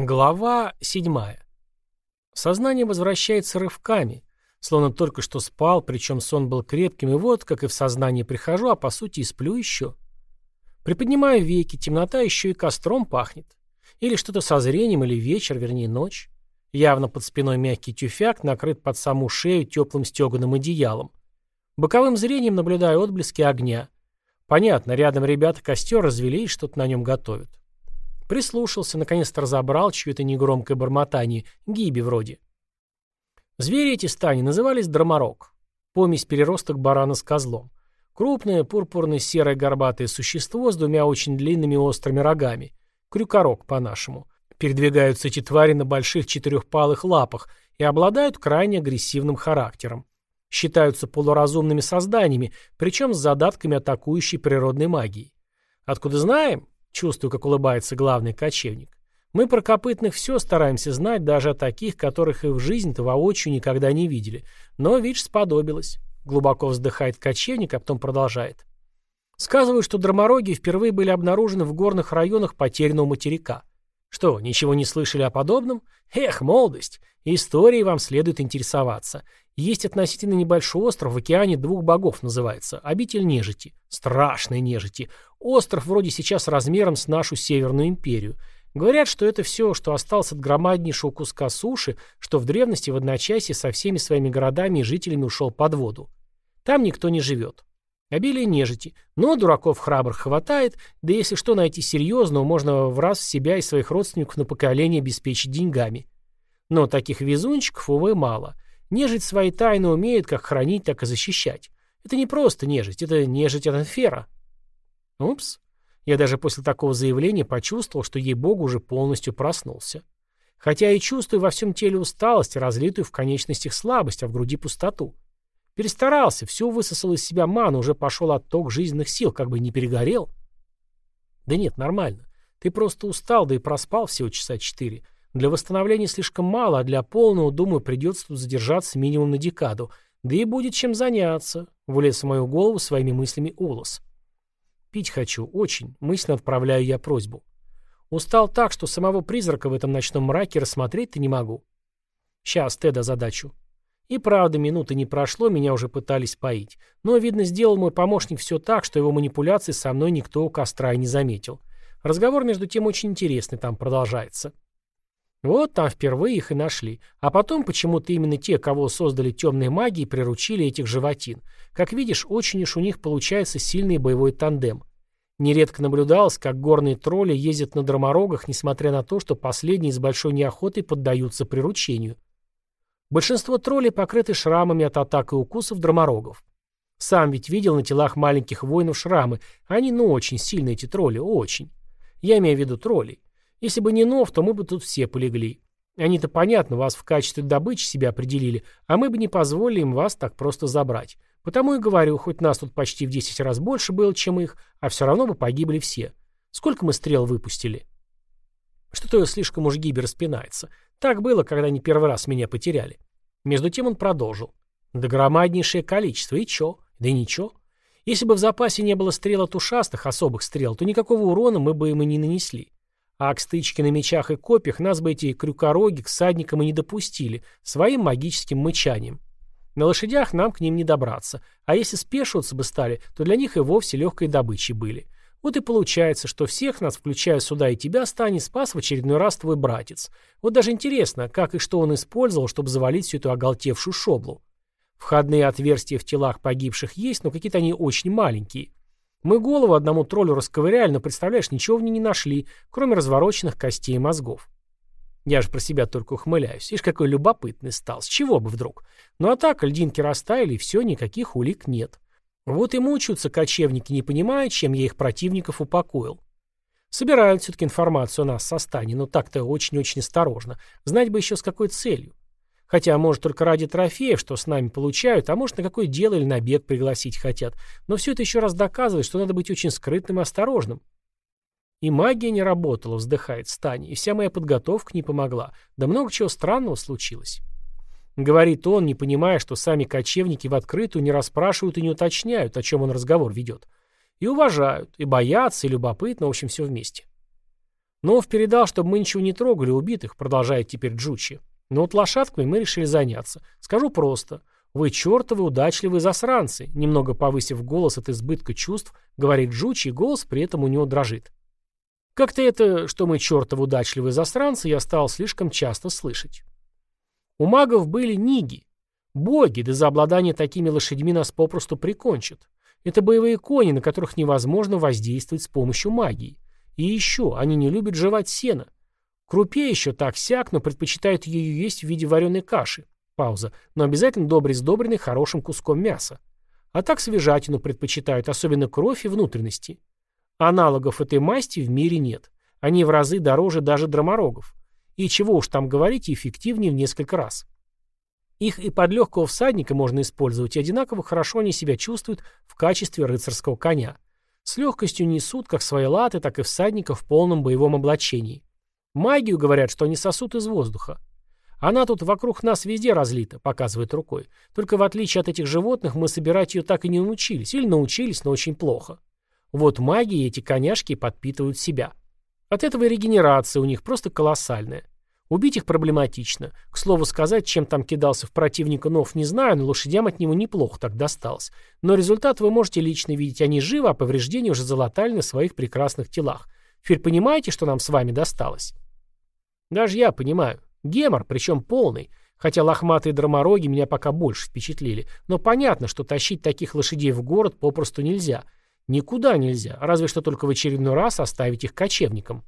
Глава седьмая. Сознание возвращается рывками, словно только что спал, причем сон был крепким, и вот, как и в сознание прихожу, а по сути и сплю еще. Приподнимаю веки, темнота еще и костром пахнет. Или что-то со зрением, или вечер, вернее ночь. Явно под спиной мягкий тюфяк, накрыт под саму шею теплым стеганым одеялом. Боковым зрением наблюдаю отблески огня. Понятно, рядом ребята костер развели и что-то на нем готовят. Прислушался, наконец-то разобрал чье-то негромкое бормотание, гиби вроде. Звери эти стани назывались дроморок. Помесь переросток барана с козлом. Крупное, пурпурное, серое горбатое существо с двумя очень длинными острыми рогами. Крюкорог по-нашему. Передвигаются эти твари на больших четырехпалых лапах и обладают крайне агрессивным характером. Считаются полуразумными созданиями, причем с задатками атакующей природной магии. Откуда знаем? Чувствую, как улыбается главный кочевник. Мы про копытных все стараемся знать, даже о таких, которых и в жизнь-то воочию никогда не видели. Но, видишь, сподобилось. Глубоко вздыхает кочевник, а потом продолжает. Сказывают, что дромороги впервые были обнаружены в горных районах потерянного материка. Что, ничего не слышали о подобном? Эх, молодость! Историей вам следует интересоваться. Есть относительно небольшой остров в океане двух богов называется. Обитель нежити. Страшной нежити. Остров вроде сейчас размером с нашу Северную империю. Говорят, что это все, что осталось от громаднейшего куска суши, что в древности в одночасье со всеми своими городами и жителями ушел под воду. Там никто не живет. Обилие нежити. Но дураков храбрых хватает, да если что найти серьезного, можно в раз себя и своих родственников на поколение обеспечить деньгами. Но таких везунчиков, увы, мало. Нежить свои тайны умеет как хранить, так и защищать. Это не просто нежить, это нежить Анфера. Упс. Я даже после такого заявления почувствовал, что ей-богу уже полностью проснулся. Хотя и чувствую во всем теле усталость, разлитую в конечностях слабость, а в груди пустоту. Перестарался, все высосал из себя ману, уже пошел отток жизненных сил, как бы не перегорел. Да нет, нормально. Ты просто устал, да и проспал всего часа четыре. Для восстановления слишком мало, а для полного, думаю, придется тут задержаться минимум на декаду. Да и будет чем заняться, — влез в мою голову своими мыслями Улос. Пить хочу, очень, мысленно отправляю я просьбу. Устал так, что самого призрака в этом ночном мраке рассмотреть-то не могу. Сейчас, Теда, задачу. И правда, минуты не прошло, меня уже пытались поить. Но, видно, сделал мой помощник все так, что его манипуляции со мной никто у костра и не заметил. Разговор, между тем, очень интересный там продолжается. Вот там впервые их и нашли. А потом почему-то именно те, кого создали темные маги, приручили этих животин. Как видишь, очень уж у них получается сильный боевой тандем. Нередко наблюдалось, как горные тролли ездят на дроморогах, несмотря на то, что последние с большой неохотой поддаются приручению. Большинство троллей покрыты шрамами от атак и укусов дроморогов. Сам ведь видел на телах маленьких воинов шрамы. Они, ну, очень сильные эти тролли, очень. Я имею в виду троллей. Если бы не нов, то мы бы тут все полегли. Они-то, понятно, вас в качестве добычи себя определили, а мы бы не позволили им вас так просто забрать. Потому и говорю, хоть нас тут почти в 10 раз больше было, чем их, а все равно бы погибли все. Сколько мы стрел выпустили? Что-то слишком уж Гиби распинается. Так было, когда они первый раз меня потеряли. Между тем он продолжил. Да громаднейшее количество, и чё? Да и ничего. Если бы в запасе не было стрел от ушастых, особых стрел, то никакого урона мы бы им и не нанесли. А к стычке на мечах и копьях нас бы эти крюкороги к всадникам и не допустили, своим магическим мычанием. На лошадях нам к ним не добраться, а если спешиваться бы стали, то для них и вовсе легкой добычей были. Вот и получается, что всех нас, включая сюда и тебя, станет спас в очередной раз твой братец. Вот даже интересно, как и что он использовал, чтобы завалить всю эту оголтевшую шоблу. Входные отверстия в телах погибших есть, но какие-то они очень маленькие. Мы голову одному троллю расковыряли, но, представляешь, ничего в ней не нашли, кроме развороченных костей и мозгов. Я же про себя только ухмыляюсь. Ишь, какой любопытный стал. С чего бы вдруг? Ну а так, льдинки растаяли, и все, никаких улик нет. Вот и мучаются кочевники, не понимая, чем я их противников упокоил. Собирают все-таки информацию о нас со стани, но так-то очень-очень осторожно. Знать бы еще с какой целью. Хотя, может, только ради трофеев, что с нами получают, а может, на какое дело или на бег пригласить хотят. Но все это еще раз доказывает, что надо быть очень скрытным и осторожным. И магия не работала, вздыхает Стани, и вся моя подготовка не помогла. Да много чего странного случилось. Говорит он, не понимая, что сами кочевники в открытую не расспрашивают и не уточняют, о чем он разговор ведет. И уважают, и боятся, и любопытно, в общем, все вместе. Нов передал, чтобы мы ничего не трогали убитых, продолжает теперь Джучи. Но вот лошадками мы решили заняться. Скажу просто. Вы чертовы удачливые засранцы, немного повысив голос от избытка чувств, говорит Джучи, и голос при этом у него дрожит. Как-то это, что мы чертовы удачливые засранцы, я стал слишком часто слышать. У магов были ниги. Боги, да за обладание такими лошадьми нас попросту прикончат. Это боевые кони, на которых невозможно воздействовать с помощью магии. И еще, они не любят жевать сено. Крупе еще так-сяк, но предпочитают ее есть в виде вареной каши. Пауза. Но обязательно добре сдобренный хорошим куском мяса. А так свежатину предпочитают, особенно кровь и внутренности. Аналогов этой масти в мире нет. Они в разы дороже даже дроморогов. И чего уж там говорить, эффективнее в несколько раз. Их и под легкого всадника можно использовать, и одинаково хорошо они себя чувствуют в качестве рыцарского коня. С легкостью несут как свои латы, так и всадников в полном боевом облачении. Магию говорят, что они сосут из воздуха. Она тут вокруг нас везде разлита, показывает рукой. Только в отличие от этих животных мы собирать ее так и не научились. Или научились, но очень плохо. Вот магии эти коняшки подпитывают себя. От этого и регенерация у них просто колоссальная. Убить их проблематично. К слову сказать, чем там кидался в противника Нов, не знаю, но лошадям от него неплохо так досталось. Но результат вы можете лично видеть. Они живы, а повреждения уже залатали на своих прекрасных телах. Теперь понимаете, что нам с вами досталось? Даже я понимаю. Гемор, причем полный. Хотя лохматые дромороги меня пока больше впечатлили. Но понятно, что тащить таких лошадей в город попросту нельзя. Никуда нельзя, разве что только в очередной раз оставить их кочевникам.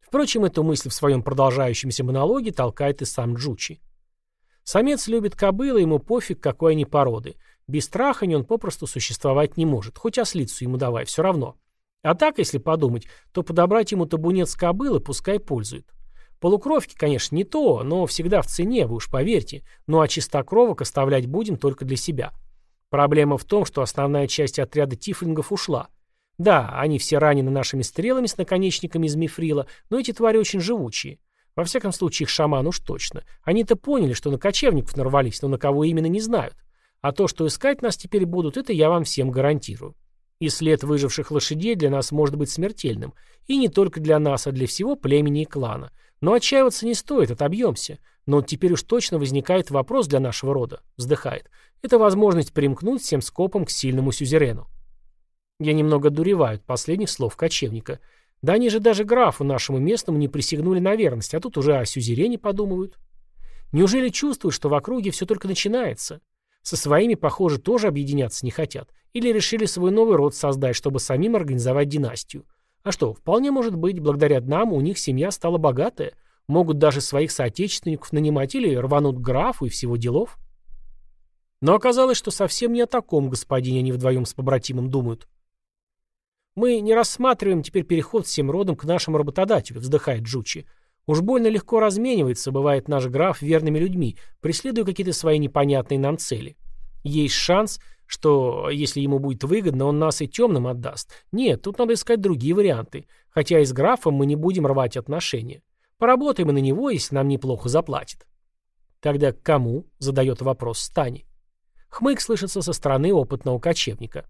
Впрочем, эту мысль в своем продолжающемся монологе толкает и сам Джучи. Самец любит кобылы, ему пофиг, какой они породы. Без трахани он попросту существовать не может, хоть ослицу ему давай, все равно. А так, если подумать, то подобрать ему табунет с кобылы пускай пользует. Полукровки, конечно, не то, но всегда в цене, вы уж поверьте. Ну а чистокровок оставлять будем только для себя. Проблема в том, что основная часть отряда тифлингов ушла – да, они все ранены нашими стрелами с наконечниками из мифрила, но эти твари очень живучие. Во всяком случае, их шаман уж точно. Они-то поняли, что на кочевников нарвались, но на кого именно не знают. А то, что искать нас теперь будут, это я вам всем гарантирую. И след выживших лошадей для нас может быть смертельным. И не только для нас, а для всего племени и клана. Но отчаиваться не стоит, отобьемся. Но теперь уж точно возникает вопрос для нашего рода. Вздыхает. Это возможность примкнуть всем скопом к сильному сюзерену. Я немного дуреваю от последних слов кочевника. Да они же даже графу нашему местному не присягнули на верность, а тут уже о сюзерене подумывают. Неужели чувствуют, что в округе все только начинается? Со своими, похоже, тоже объединяться не хотят. Или решили свой новый род создать, чтобы самим организовать династию. А что, вполне может быть, благодаря нам у них семья стала богатая. Могут даже своих соотечественников нанимать или рванут графу и всего делов. Но оказалось, что совсем не о таком господине они вдвоем с побратимом думают. Мы не рассматриваем теперь переход всем родом к нашему работодателю, вздыхает Джучи. Уж больно легко разменивается, бывает наш граф верными людьми, преследуя какие-то свои непонятные нам цели. Есть шанс, что, если ему будет выгодно, он нас и темным отдаст. Нет, тут надо искать другие варианты. Хотя и с графом мы не будем рвать отношения. Поработаем и на него, если нам неплохо заплатит. Тогда к кому? Задает вопрос Стани. Хмык слышится со стороны опытного кочевника.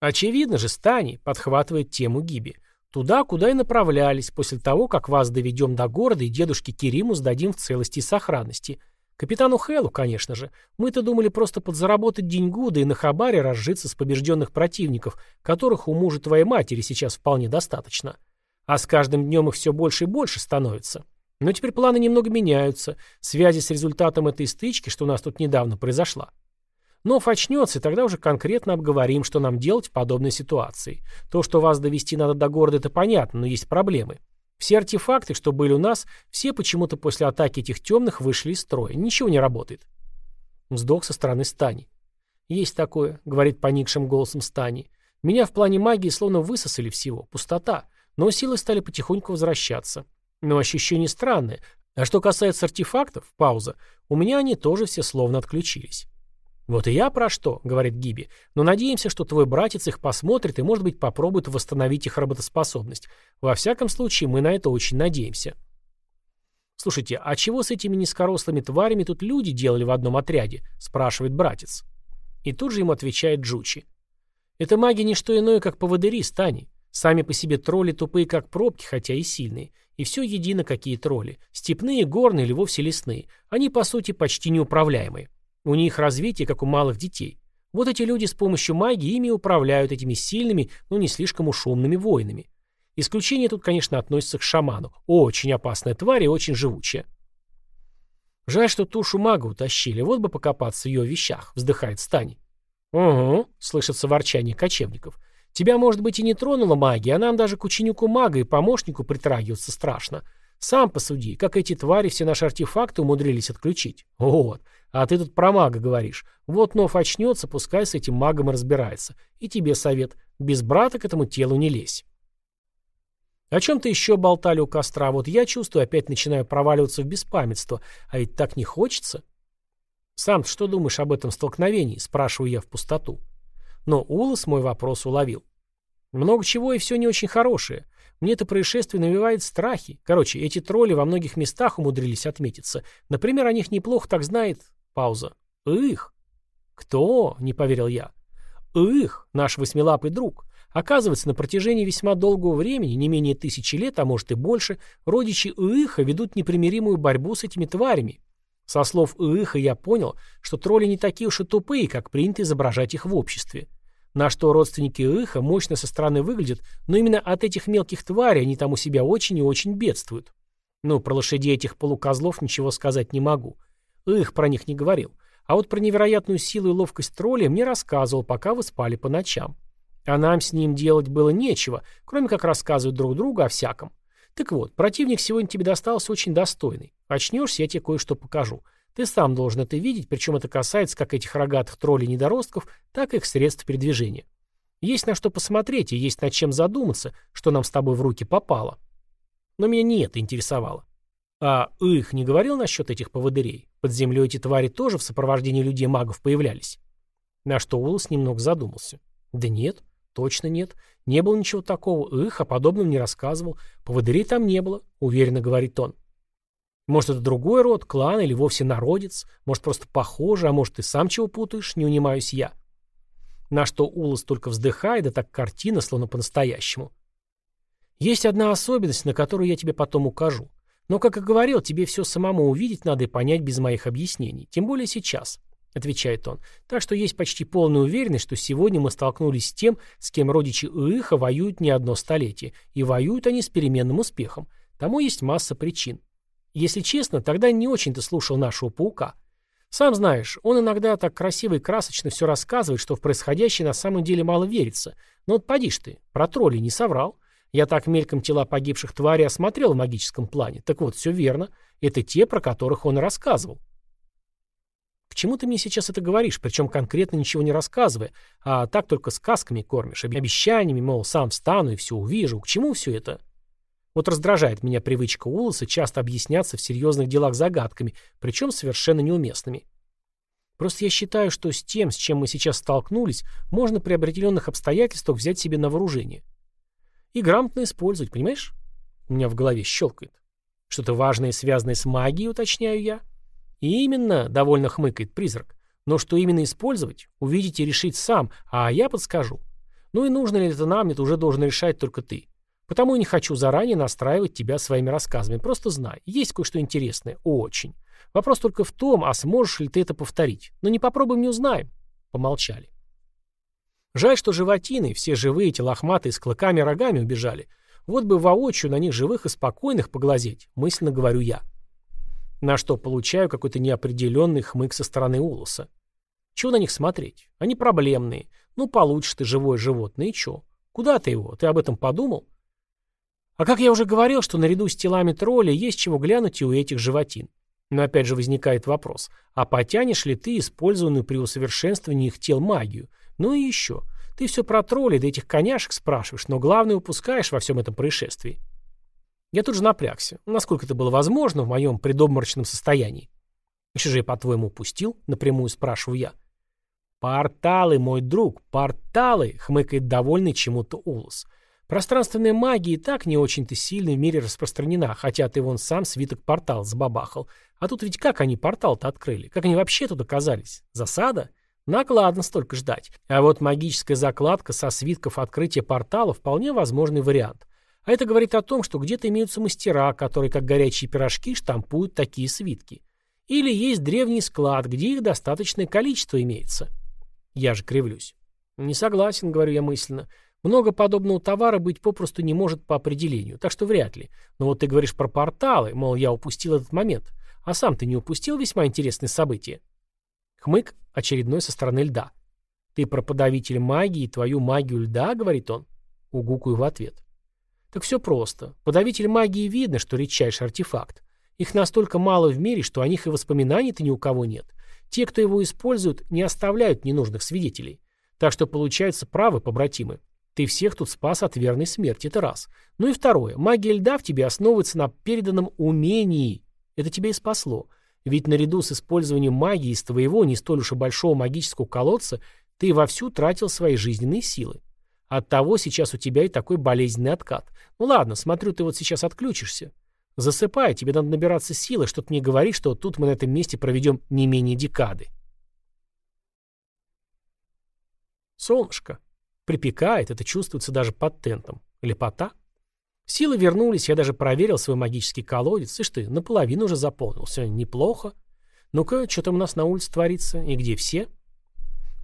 Очевидно же, Стани подхватывает тему Гиби. Туда, куда и направлялись, после того, как вас доведем до города и дедушке Кериму сдадим в целости и сохранности. Капитану Хэлу, конечно же. Мы-то думали просто подзаработать деньгу, да и на хабаре разжиться с побежденных противников, которых у мужа твоей матери сейчас вполне достаточно. А с каждым днем их все больше и больше становится. Но теперь планы немного меняются, связи с результатом этой стычки, что у нас тут недавно произошла. Нов очнется, и тогда уже конкретно обговорим, что нам делать в подобной ситуации. То, что вас довести надо до города, это понятно, но есть проблемы. Все артефакты, что были у нас, все почему-то после атаки этих темных вышли из строя. Ничего не работает. Вздох со стороны Стани. «Есть такое», — говорит поникшим голосом Стани. «Меня в плане магии словно высосали всего. Пустота. Но силы стали потихоньку возвращаться. Но ощущение странное. А что касается артефактов, пауза, у меня они тоже все словно отключились». «Вот и я про что», — говорит Гиби. «Но надеемся, что твой братец их посмотрит и, может быть, попробует восстановить их работоспособность. Во всяком случае, мы на это очень надеемся». «Слушайте, а чего с этими низкорослыми тварями тут люди делали в одном отряде?» — спрашивает братец. И тут же ему отвечает Джучи. «Это маги не что иное, как поводыри, Стани. Сами по себе тролли тупые, как пробки, хотя и сильные. И все едино, какие тролли. Степные, горные или вовсе лесные. Они, по сути, почти неуправляемые. У них развитие, как у малых детей. Вот эти люди с помощью магии ими управляют этими сильными, но не слишком уж умными воинами. Исключение тут, конечно, относится к шаману. Очень опасная тварь и очень живучая. Жаль, что тушу мага утащили. Вот бы покопаться в ее вещах, вздыхает Стани. «Угу», — слышится ворчание кочевников. «Тебя, может быть, и не тронула магия, а нам даже к ученику мага и помощнику притрагиваться страшно. Сам посуди, как эти твари все наши артефакты умудрились отключить. Вот. А ты тут про мага говоришь. Вот Нов очнется, пускай с этим магом разбирается. И тебе совет. Без брата к этому телу не лезь». О чем-то еще болтали у костра, вот я чувствую, опять начинаю проваливаться в беспамятство, а ведь так не хочется. «Сам что думаешь об этом столкновении?» – спрашиваю я в пустоту. Но Улас мой вопрос уловил. «Много чего и все не очень хорошее. Мне это происшествие навевает страхи. Короче, эти тролли во многих местах умудрились отметиться. Например, о них неплохо так знает...» Пауза. «Их!» «Кто?» – не поверил я. «Их! Наш восьмилапый друг. Оказывается, на протяжении весьма долгого времени, не менее тысячи лет, а может и больше, родичи Иыха ведут непримиримую борьбу с этими тварями. Со слов Иыха я понял, что тролли не такие уж и тупые, как принято изображать их в обществе. На что родственники Иыха мощно со стороны выглядят, но именно от этих мелких тварей они там у себя очень и очень бедствуют. Ну, про лошадей этих полукозлов ничего сказать не могу. Их про них не говорил. А вот про невероятную силу и ловкость тролля мне рассказывал, пока вы спали по ночам. А нам с ним делать было нечего, кроме как рассказывать друг другу о всяком. Так вот, противник сегодня тебе достался очень достойный. Очнешься, я тебе кое-что покажу. Ты сам должен это видеть, причем это касается как этих рогатых троллей-недоростков, так и их средств передвижения. Есть на что посмотреть и есть над чем задуматься, что нам с тобой в руки попало. Но меня не это интересовало. А их не говорил насчет этих поводырей? Под землей эти твари тоже в сопровождении людей-магов появлялись? На что Улас немного задумался. Да нет, точно нет. Не было ничего такого. Их о подобном не рассказывал. Поводырей там не было, уверенно говорит он. Может, это другой род, клан или вовсе народец? Может, просто похоже, а может, ты сам чего путаешь? Не унимаюсь я. На что Улас только вздыхает, да так картина, словно по-настоящему. Есть одна особенность, на которую я тебе потом укажу. Но, как и говорил, тебе все самому увидеть надо и понять без моих объяснений. Тем более сейчас. — отвечает он. «Так что есть почти полная уверенность, что сегодня мы столкнулись с тем, с кем родичи Иыха воюют не одно столетие, и воюют они с переменным успехом. Тому есть масса причин. Если честно, тогда не очень-то слушал нашего паука. Сам знаешь, он иногда так красиво и красочно все рассказывает, что в происходящее на самом деле мало верится. Но вот поди ж ты, про тролли не соврал. Я так мельком тела погибших тварей осмотрел в магическом плане. Так вот, все верно. Это те, про которых он рассказывал. К чему ты мне сейчас это говоришь, причем конкретно ничего не рассказывая, а так только сказками кормишь, обещаниями, мол, сам встану и все увижу. К чему все это? Вот раздражает меня привычка Улоса часто объясняться в серьезных делах загадками, причем совершенно неуместными. Просто я считаю, что с тем, с чем мы сейчас столкнулись, можно при определенных обстоятельствах взять себе на вооружение. И грамотно использовать, понимаешь? У меня в голове щелкает. Что-то важное, связанное с магией, уточняю я. «Именно», — довольно хмыкает призрак. «Но что именно использовать, увидеть и решить сам, а я подскажу. Ну и нужно ли это нам, это уже должен решать только ты. Потому и не хочу заранее настраивать тебя своими рассказами. Просто знай, есть кое-что интересное, очень. Вопрос только в том, а сможешь ли ты это повторить. Но не попробуем, не узнаем». Помолчали. Жаль, что животины, все живые, эти лохматые, с клыками и рогами убежали. Вот бы воочию на них живых и спокойных поглазеть, мысленно говорю я. На что получаю какой-то неопределенный хмык со стороны Улуса. Чего на них смотреть? Они проблемные. Ну, получишь ты живое животное, и чё? Куда ты его? Ты об этом подумал? А как я уже говорил, что наряду с телами тролля есть чего глянуть и у этих животин. Но опять же возникает вопрос, а потянешь ли ты использованную при усовершенствовании их тел магию? Ну и еще. Ты все про троллей да этих коняшек спрашиваешь, но главное упускаешь во всем этом происшествии. Я тут же напрягся. Насколько это было возможно в моем предобморочном состоянии? Еще же я, по-твоему, упустил? Напрямую спрашиваю я. «Порталы, мой друг, порталы!» — хмыкает довольный чему-то Улус. «Пространственная магия и так не очень-то сильно в мире распространена, хотя ты вон сам свиток портал забабахал. А тут ведь как они портал-то открыли? Как они вообще тут оказались? Засада? Накладно столько ждать. А вот магическая закладка со свитков открытия портала вполне возможный вариант. А это говорит о том, что где-то имеются мастера, которые, как горячие пирожки, штампуют такие свитки. Или есть древний склад, где их достаточное количество имеется. Я же кривлюсь. Не согласен, говорю я мысленно. Много подобного товара быть попросту не может по определению, так что вряд ли. Но вот ты говоришь про порталы, мол, я упустил этот момент. А сам ты не упустил весьма интересное событие? Хмык очередной со стороны льда. «Ты про подавитель магии твою магию льда?» — говорит он. Угукаю в ответ. Так все просто. Подавитель магии видно, что редчайший артефакт. Их настолько мало в мире, что о них и воспоминаний-то ни у кого нет. Те, кто его используют, не оставляют ненужных свидетелей. Так что получается правы, побратимы. Ты всех тут спас от верной смерти, это раз. Ну и второе. Магия льда в тебе основывается на переданном умении. Это тебя и спасло. Ведь наряду с использованием магии из твоего не столь уж и большого магического колодца ты вовсю тратил свои жизненные силы. Оттого сейчас у тебя и такой болезненный откат. Ну ладно, смотрю, ты вот сейчас отключишься. Засыпай, тебе надо набираться силы, что-то мне говорит, что тут мы на этом месте проведем не менее декады. Солнышко. Припекает, это чувствуется даже под тентом. Лепота. Силы вернулись, я даже проверил свой магический колодец. И что, наполовину уже заполнился. Неплохо. Ну-ка, что там у нас на улице творится? И где все?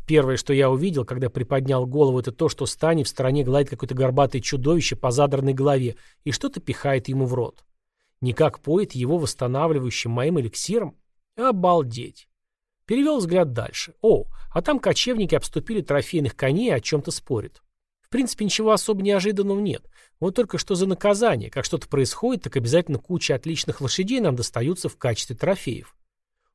Первое, что я увидел, когда приподнял голову, это то, что Стани в стороне гладит какое-то горбатое чудовище по задранной голове и что-то пихает ему в рот. Никак поет его восстанавливающим моим эликсиром? Обалдеть. Перевел взгляд дальше. О, а там кочевники обступили трофейных коней и о чем-то спорят. В принципе, ничего особо неожиданного нет. Вот только что за наказание. Как что-то происходит, так обязательно куча отличных лошадей нам достаются в качестве трофеев.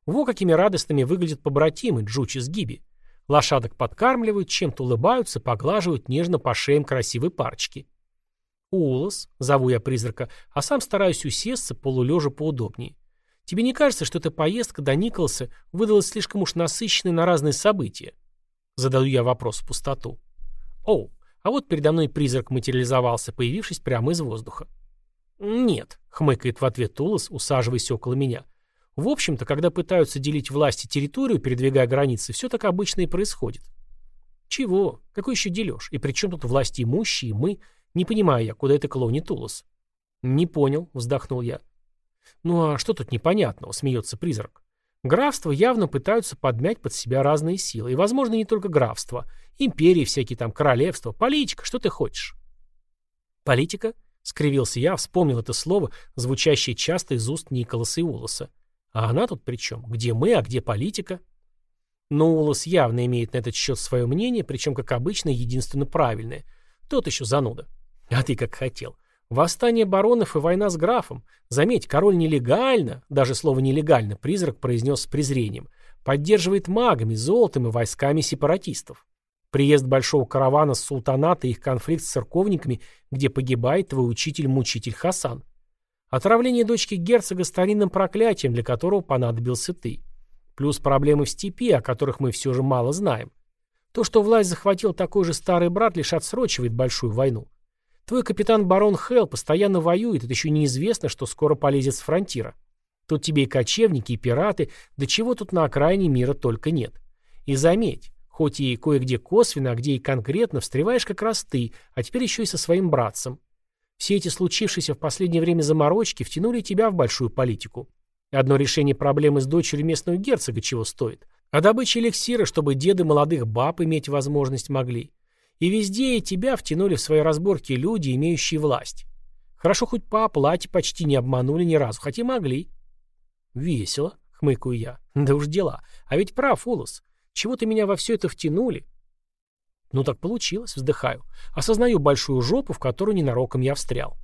Во какими радостными выглядят побратимы Джучи с Гиби. Лошадок подкармливают, чем-то улыбаются, поглаживают нежно по шеям красивой парочки. «Улос», — зову я призрака, а сам стараюсь усесться полулежа поудобнее. Тебе не кажется, что эта поездка до Николаса выдалась слишком уж насыщенной на разные события? Задаю я вопрос в пустоту. О, а вот передо мной призрак материализовался, появившись прямо из воздуха. «Нет», — хмыкает в ответ Улас, усаживаясь около меня. «В общем-то, когда пытаются делить власть и территорию, передвигая границы, все так обычно и происходит». «Чего? Какой еще дележ? И при чем тут власти имущие, мы? Не понимаю я, куда это клонит Улас». «Не понял», — вздохнул я. «Ну а что тут непонятного?» — смеется призрак. Графства явно пытаются подмять под себя разные силы. И, возможно, не только графства. Империи всякие там, королевства, политика, что ты хочешь? Политика? Скривился я, вспомнил это слово, звучащее часто из уст Николаса и Улоса. А она тут при чем? Где мы, а где политика? Но Улос явно имеет на этот счет свое мнение, причем, как обычно, единственно правильное. Тот еще зануда. А ты как хотел. Восстание баронов и война с графом. Заметь, король нелегально, даже слово «нелегально» призрак произнес с презрением, поддерживает магами, золотом и войсками сепаратистов. Приезд большого каравана с султаната и их конфликт с церковниками, где погибает твой учитель-мучитель Хасан. Отравление дочки герцога старинным проклятием, для которого понадобился ты. Плюс проблемы в степи, о которых мы все же мало знаем. То, что власть захватил такой же старый брат, лишь отсрочивает большую войну. Твой капитан барон Хелл постоянно воюет, это еще неизвестно, что скоро полезет с фронтира. Тут тебе и кочевники, и пираты, да чего тут на окраине мира только нет. И заметь, хоть и кое-где косвенно, а где и конкретно, встреваешь как раз ты, а теперь еще и со своим братцем. Все эти случившиеся в последнее время заморочки втянули тебя в большую политику. Одно решение проблемы с дочерью местного герцога чего стоит. А добыча эликсира, чтобы деды молодых баб иметь возможность могли. И везде и тебя втянули в свои разборки люди, имеющие власть. Хорошо хоть по оплате почти не обманули ни разу, хотя могли. Весело, хмыкаю я. Да уж дела. А ведь прав, Улос. Чего ты меня во все это втянули? Ну так получилось, вздыхаю. Осознаю большую жопу, в которую ненароком я встрял.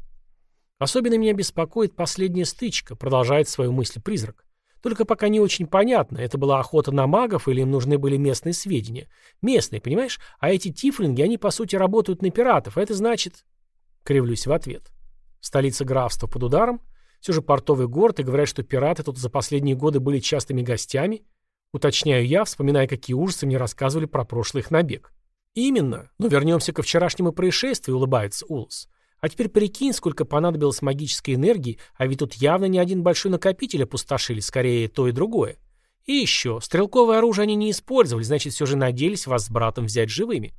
Особенно меня беспокоит последняя стычка, продолжает свою мысль призрак. Только пока не очень понятно, это была охота на магов или им нужны были местные сведения. Местные, понимаешь? А эти тифлинги, они по сути работают на пиратов, а это значит... Кривлюсь в ответ. Столица графства под ударом? Все же портовый город, и говорят, что пираты тут за последние годы были частыми гостями? Уточняю я, вспоминая, какие ужасы мне рассказывали про прошлый их набег. Именно. Но вернемся ко вчерашнему происшествию, улыбается Улс. А теперь прикинь, сколько понадобилось магической энергии, а ведь тут явно не один большой накопитель опустошили, скорее то и другое. И еще, стрелковое оружие они не использовали, значит, все же надеялись вас с братом взять живыми.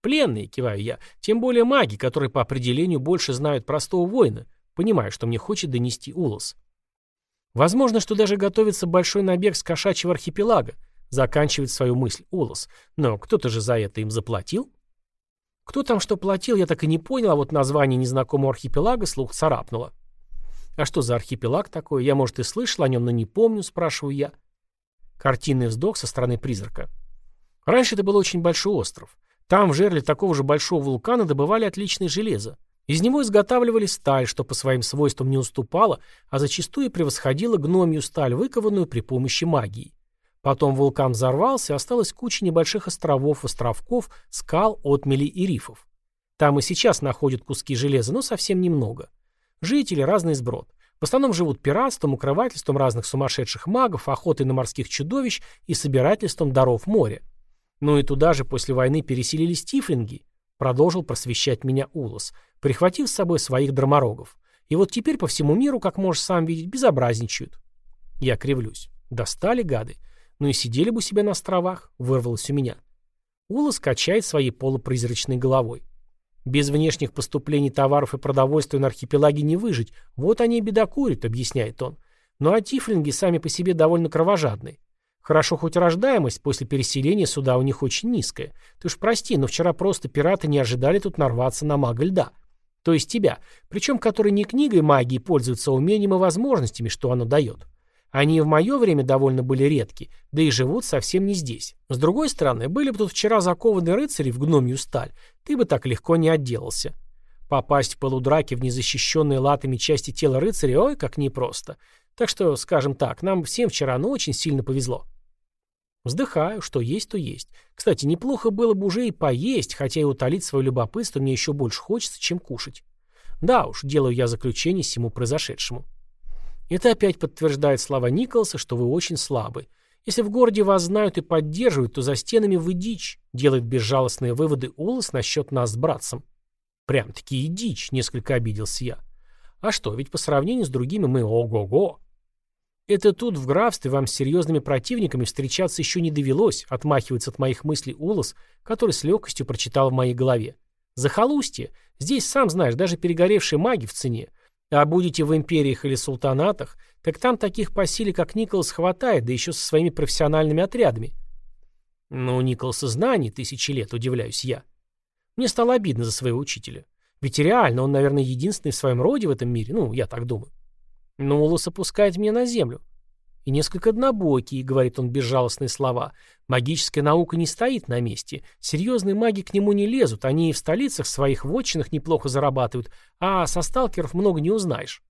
Пленные, киваю я, тем более маги, которые по определению больше знают простого воина, понимая, что мне хочет донести Улос. Возможно, что даже готовится большой набег с кошачьего архипелага, заканчивает свою мысль Улос. Но кто-то же за это им заплатил? Кто там что платил, я так и не понял, а вот название незнакомого архипелага слух царапнуло. А что за архипелаг такой? Я, может, и слышал о нем, но не помню, спрашиваю я. Картинный вздох со стороны призрака. Раньше это был очень большой остров. Там в жерле такого же большого вулкана добывали отличное железо. Из него изготавливали сталь, что по своим свойствам не уступала, а зачастую превосходила гномью сталь, выкованную при помощи магии. Потом вулкан взорвался, и осталась куча небольших островов, островков, скал, отмелей и рифов. Там и сейчас находят куски железа, но совсем немного. Жители разный сброд. В основном живут пиратством, укрывательством разных сумасшедших магов, охотой на морских чудовищ и собирательством даров моря. Ну и туда же после войны переселились тифлинги, продолжил просвещать меня Улос, прихватив с собой своих драморогов. И вот теперь по всему миру, как можешь сам видеть, безобразничают. Я кривлюсь. Достали гады. Ну и сидели бы у себя на островах, вырвалось у меня. Улос качает своей полупрозрачной головой. Без внешних поступлений товаров и продовольствия на архипелаге не выжить. Вот они и бедокурят, объясняет он. Ну а тифлинги сами по себе довольно кровожадны. Хорошо, хоть рождаемость после переселения сюда у них очень низкая. Ты уж прости, но вчера просто пираты не ожидали тут нарваться на мага льда. То есть тебя, причем который не книгой магии пользуется, а умением и возможностями, что оно дает. Они и в мое время довольно были редки, да и живут совсем не здесь. С другой стороны, были бы тут вчера закованы рыцари в гномью сталь, ты бы так легко не отделался. Попасть в полудраке в незащищенные латами части тела рыцаря, ой, как непросто. Так что, скажем так, нам всем вчера ну очень сильно повезло. Вздыхаю, что есть, то есть. Кстати, неплохо было бы уже и поесть, хотя и утолить свое любопытство мне еще больше хочется, чем кушать. Да уж, делаю я заключение всему произошедшему. Это опять подтверждает слова Николаса, что вы очень слабы. Если в городе вас знают и поддерживают, то за стенами вы дичь, делает безжалостные выводы Улас насчет нас с братцем. Прям-таки и дичь, несколько обиделся я. А что, ведь по сравнению с другими мы ого-го. Это тут, в графстве, вам с серьезными противниками встречаться еще не довелось, отмахивается от моих мыслей Улас, который с легкостью прочитал в моей голове. Захолустье. Здесь, сам знаешь, даже перегоревшие маги в цене. А будете в империях или султанатах, так там таких по силе, как Николас, хватает, да еще со своими профессиональными отрядами. Но у Николаса знаний тысячи лет, удивляюсь я. Мне стало обидно за своего учителя. Ведь реально он, наверное, единственный в своем роде в этом мире, ну, я так думаю. Но Улус опускает меня на землю. И несколько однобокий, говорит он безжалостные слова. Магическая наука не стоит на месте. Серьезные маги к нему не лезут, они и в столицах своих вотчинах неплохо зарабатывают, а со сталкеров много не узнаешь.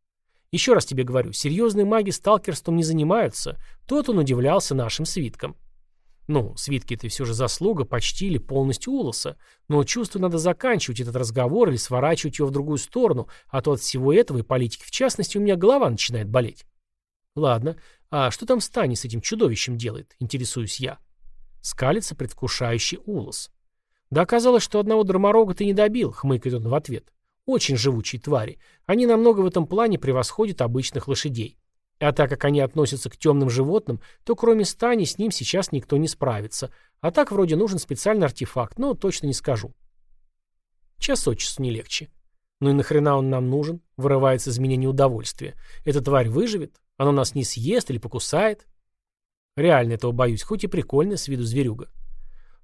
Еще раз тебе говорю, серьезные маги сталкерством не занимаются. Тот он удивлялся нашим свиткам. Ну, свитки это все же заслуга почти или полностью Улоса. Но чувствую, надо заканчивать этот разговор или сворачивать его в другую сторону, а то от всего этого и политики в частности у меня голова начинает болеть. Ладно, а что там Стани с этим чудовищем делает, интересуюсь я. Скалится предвкушающий Улос. Да оказалось, что одного драморога ты не добил, хмыкает он в ответ. Очень живучие твари. Они намного в этом плане превосходят обычных лошадей. А так как они относятся к темным животным, то кроме стани с ним сейчас никто не справится. А так вроде нужен специальный артефакт, но точно не скажу. Час от часу не легче. Ну и нахрена он нам нужен? Вырывается из меня неудовольствие. Эта тварь выживет? Оно нас не съест или покусает? Реально этого боюсь, хоть и прикольно с виду зверюга.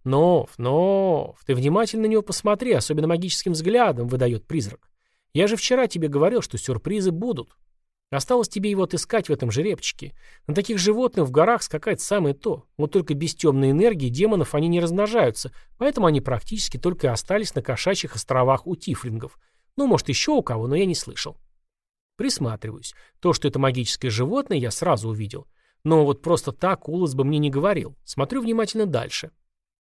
Нов, Нов, ты внимательно на него посмотри, особенно магическим взглядом, выдает призрак. Я же вчера тебе говорил, что сюрпризы будут. Осталось тебе его отыскать в этом жеребчике. На таких животных в горах скакать самое то. Вот только без темной энергии демонов они не размножаются, поэтому они практически только и остались на кошачьих островах у тифлингов. Ну, может, еще у кого, но я не слышал. Присматриваюсь. То, что это магическое животное, я сразу увидел. Но вот просто так Улас бы мне не говорил. Смотрю внимательно дальше.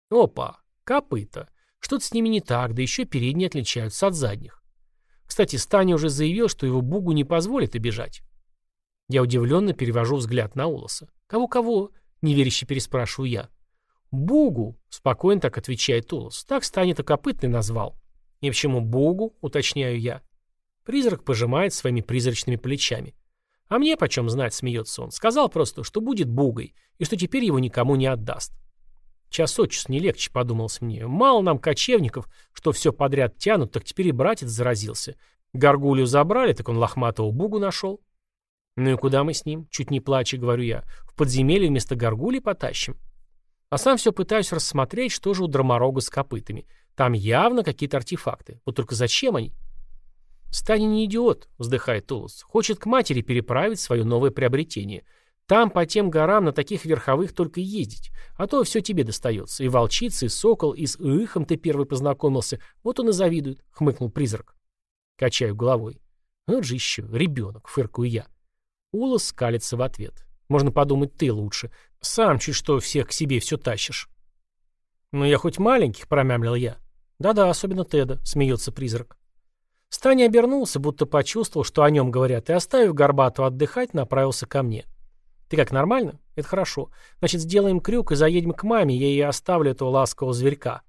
Опа, копыта. Что-то с ними не так, да еще передние отличаются от задних. Кстати, Стани уже заявил, что его Бугу не позволит обижать. Я удивленно перевожу взгляд на Улоса. «Кого-кого?» — неверяще переспрашиваю я. «Бугу», — спокойно так отвечает Улос. «Так Стани-то копытный назвал». «И почему Бугу?» — уточняю я. Призрак пожимает своими призрачными плечами. А мне почем знать, смеется он. Сказал просто, что будет бугой, и что теперь его никому не отдаст. Час от часу не легче, подумалось мне. Мало нам кочевников, что все подряд тянут, так теперь и братец заразился. Горгулью забрали, так он лохматого бугу нашел. Ну и куда мы с ним? Чуть не плача, говорю я. В подземелье вместо горгули потащим. А сам все пытаюсь рассмотреть, что же у драморога с копытами. Там явно какие-то артефакты. Вот только зачем они? «Стани не идиот», — вздыхает Тулус. «Хочет к матери переправить свое новое приобретение. Там по тем горам на таких верховых только ездить. А то все тебе достается. И волчица, и сокол, и с Ихом ты первый познакомился. Вот он и завидует», — хмыкнул призрак. Качаю головой. «Вот же еще, ребенок», — фыркаю я. Улас скалится в ответ. «Можно подумать, ты лучше. Сам чуть что всех к себе все тащишь». «Ну я хоть маленьких», — промямлил я. «Да-да, особенно Теда», — смеется призрак. Стани обернулся, будто почувствовал, что о нем говорят, и, оставив Горбату отдыхать, направился ко мне. «Ты как, нормально? Это хорошо. Значит, сделаем крюк и заедем к маме, я ей оставлю этого ласкового зверька».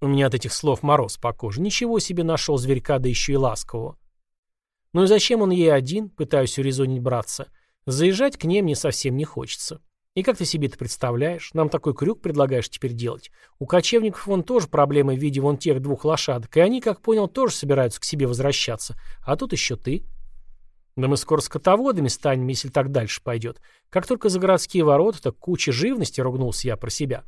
У меня от этих слов мороз по коже. Ничего себе нашел зверька, да еще и ласкового. Ну и зачем он ей один, пытаюсь урезонить братца. Заезжать к ним мне совсем не хочется. И как ты себе это представляешь? Нам такой крюк предлагаешь теперь делать? У кочевников вон тоже проблемы в виде вон тех двух лошадок, и они, как понял, тоже собираются к себе возвращаться. А тут еще ты. Да мы скоро скотоводами станем, если так дальше пойдет. Как только за городские ворота, так куча живности, ругнулся я про себя.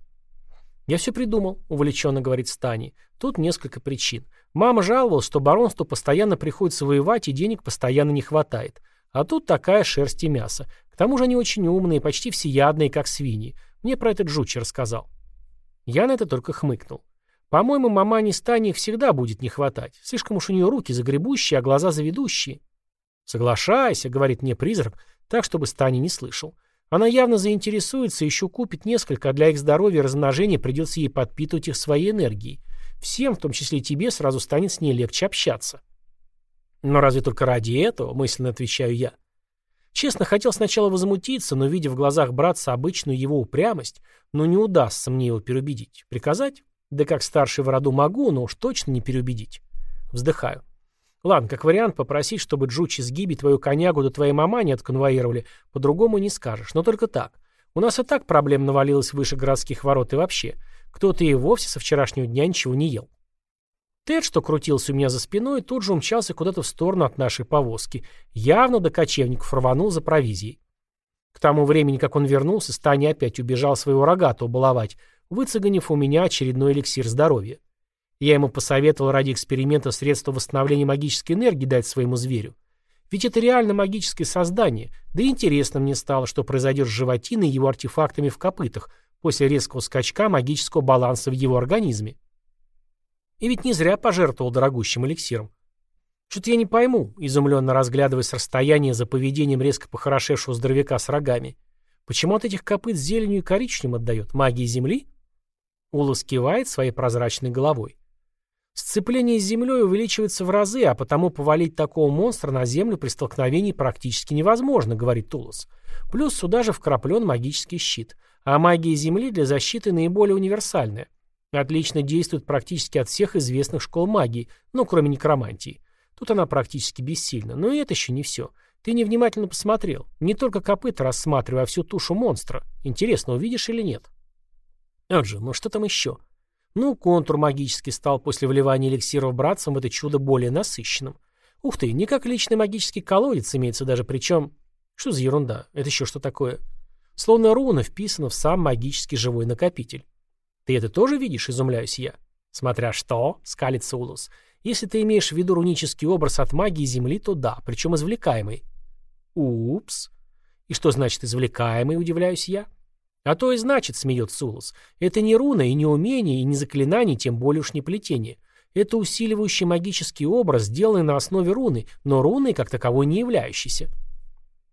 Я все придумал, увлеченно говорит Стани. Тут несколько причин. Мама жаловалась, что баронству постоянно приходится воевать и денег постоянно не хватает. А тут такая шерсть и мясо. К тому же они очень умные, почти всеядные, как свиньи. Мне про этот жучи рассказал. Я на это только хмыкнул. По-моему, мамане Стани их всегда будет не хватать. Слишком уж у нее руки загребущие, а глаза заведущие. «Соглашайся», — говорит мне призрак, так, чтобы Стани не слышал. Она явно заинтересуется, еще купит несколько, а для их здоровья и размножения придется ей подпитывать их своей энергией. Всем, в том числе и тебе, сразу станет с ней легче общаться. Но разве только ради этого, мысленно отвечаю я. Честно, хотел сначала возмутиться, но, видя в глазах братца обычную его упрямость, но не удастся мне его переубедить. Приказать? Да как старший в роду могу, но уж точно не переубедить. Вздыхаю. Ладно, как вариант, попросить, чтобы Джучи с твою конягу до твоей мамани отконвоировали, по-другому не скажешь, но только так. У нас и так проблем навалилось выше городских ворот и вообще. Кто-то и вовсе со вчерашнего дня ничего не ел. Тед, что крутился у меня за спиной, тут же умчался куда-то в сторону от нашей повозки. Явно до кочевников рванул за провизией. К тому времени, как он вернулся, Стани опять убежал своего рогатого баловать, выцеганив у меня очередной эликсир здоровья. Я ему посоветовал ради эксперимента средства восстановления магической энергии дать своему зверю. Ведь это реально магическое создание, да и интересно мне стало, что произойдет с животиной и его артефактами в копытах после резкого скачка магического баланса в его организме. И ведь не зря пожертвовал дорогущим эликсиром. Что-то я не пойму, изумленно разглядывая с расстояния за поведением резко похорошевшего здоровяка с рогами. Почему от этих копыт зеленью и коричневым отдает? Магии земли? Улас кивает своей прозрачной головой. Сцепление с землей увеличивается в разы, а потому повалить такого монстра на землю при столкновении практически невозможно, говорит Тулос. Плюс сюда же вкраплен магический щит. А магия земли для защиты наиболее универсальная. Отлично действует практически от всех известных школ магии, ну, кроме некромантии. Тут она практически бессильна. Но и это еще не все. Ты невнимательно посмотрел. Не только копыта рассматривай, а всю тушу монстра. Интересно, увидишь или нет? Же, ну что там еще? Ну, контур магический стал после вливания эликсиров братцам в это чудо более насыщенным. Ух ты, не как личный магический колодец имеется даже, причем... Что за ерунда? Это еще что такое? Словно руна вписана в сам магический живой накопитель. Ты это тоже видишь, изумляюсь я. Смотря что, скалится Улус. Если ты имеешь в виду рунический образ от магии Земли, то да, причем извлекаемый. Упс. И что значит извлекаемый, удивляюсь я? А то и значит, смеется Улус. Это не руна и не умение, и не заклинание, тем более уж не плетение. Это усиливающий магический образ, сделанный на основе руны, но руной как таковой не являющийся.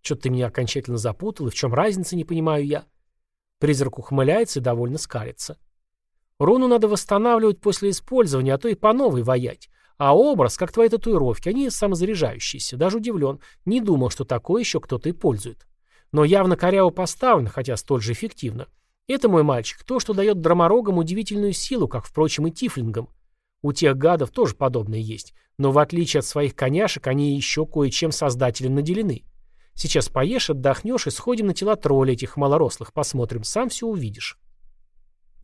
Что-то ты меня окончательно запутал, и в чем разница, не понимаю я. Призрак ухмыляется и довольно скалится. Руну надо восстанавливать после использования, а то и по новой воять. А образ, как твои татуировки, они самозаряжающиеся. Даже удивлен. Не думал, что такое еще кто-то и пользует. Но явно коряво поставлено, хотя столь же эффективно. Это, мой мальчик, то, что дает драморогам удивительную силу, как, впрочем, и тифлингам. У тех гадов тоже подобное есть. Но в отличие от своих коняшек, они еще кое-чем создателем наделены. Сейчас поешь, отдохнешь и сходим на тела тролля этих малорослых, посмотрим, сам все увидишь.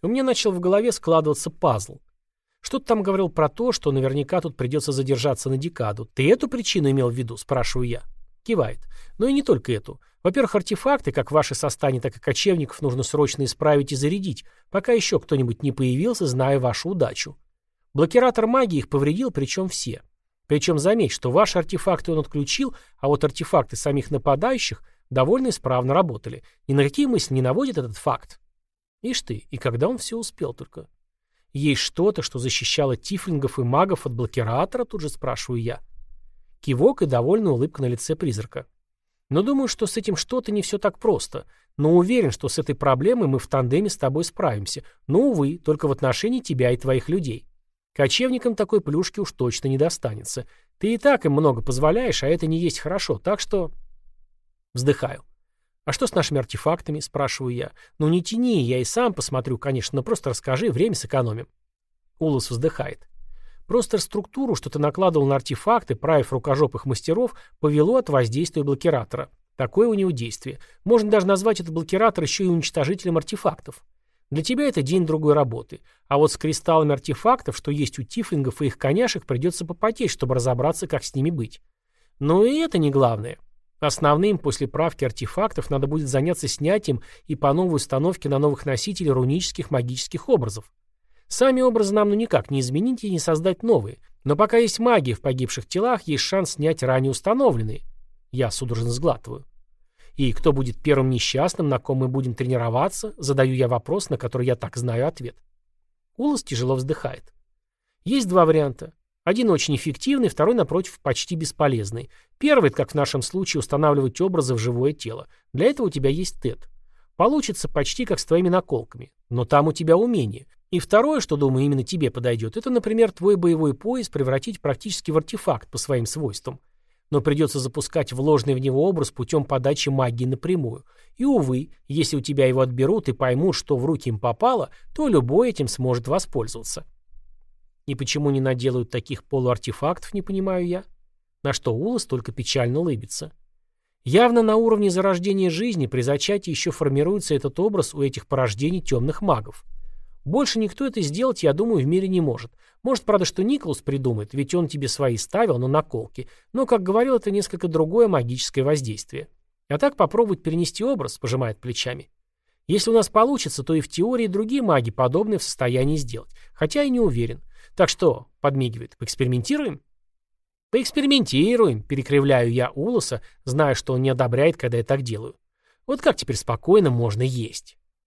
У меня начал в голове складываться пазл. Что-то там говорил про то, что наверняка тут придется задержаться на декаду. Ты эту причину имел в виду, спрашиваю я. Кивает. Но и не только эту. Во-первых, артефакты, как ваши состане, так и кочевников, нужно срочно исправить и зарядить, пока еще кто-нибудь не появился, зная вашу удачу. Блокиратор магии их повредил, причем все. Причем заметь, что ваши артефакты он отключил, а вот артефакты самих нападающих довольно исправно работали. Ни на какие мысли не наводит этот факт. Ишь ты, и когда он все успел только? Есть что-то, что защищало тифлингов и магов от блокиратора, тут же спрашиваю я. Кивок и довольная улыбка на лице призрака. Но думаю, что с этим что-то не все так просто. Но уверен, что с этой проблемой мы в тандеме с тобой справимся. Но, увы, только в отношении тебя и твоих людей. Кочевникам такой плюшки уж точно не достанется. Ты и так им много позволяешь, а это не есть хорошо, так что... Вздыхаю. «А что с нашими артефактами?» – спрашиваю я. «Ну не тяни, я и сам посмотрю, конечно, но просто расскажи, время сэкономим». Улас вздыхает. Просто структуру, что ты накладывал на артефакты, правив рукожопых мастеров, повело от воздействия блокиратора. Такое у него действие. Можно даже назвать этот блокиратор еще и уничтожителем артефактов. Для тебя это день другой работы. А вот с кристаллами артефактов, что есть у тифлингов и их коняшек, придется попотеть, чтобы разобраться, как с ними быть. Но и это не главное. Основным после правки артефактов надо будет заняться снятием и по новой установке на новых носителей рунических магических образов. Сами образы нам ну никак не изменить и не создать новые. Но пока есть магия в погибших телах, есть шанс снять ранее установленные. Я судорожно сглатываю. И кто будет первым несчастным, на ком мы будем тренироваться, задаю я вопрос, на который я так знаю ответ. Улас тяжело вздыхает. Есть два варианта. Один очень эффективный, второй, напротив, почти бесполезный. Первый, как в нашем случае, устанавливать образы в живое тело. Для этого у тебя есть ТЭТ. Получится почти как с твоими наколками. Но там у тебя умение. И второе, что, думаю, именно тебе подойдет, это, например, твой боевой пояс превратить практически в артефакт по своим свойствам. Но придется запускать вложенный в него образ путем подачи магии напрямую. И, увы, если у тебя его отберут и поймут, что в руки им попало, то любой этим сможет воспользоваться. И почему не наделают таких полуартефактов, не понимаю я. На что Улас только печально улыбится. Явно на уровне зарождения жизни при зачатии еще формируется этот образ у этих порождений темных магов. Больше никто это сделать, я думаю, в мире не может. Может, правда, что Николас придумает, ведь он тебе свои ставил на наколки. Но, как говорил, это несколько другое магическое воздействие. А так попробовать перенести образ, пожимает плечами. Если у нас получится, то и в теории другие маги подобные в состоянии сделать. Хотя и не уверен. Так что, подмигивает, поэкспериментируем? Поэкспериментируем, перекривляю я Улоса, зная, что он не одобряет, когда я так делаю. Вот как теперь спокойно можно есть?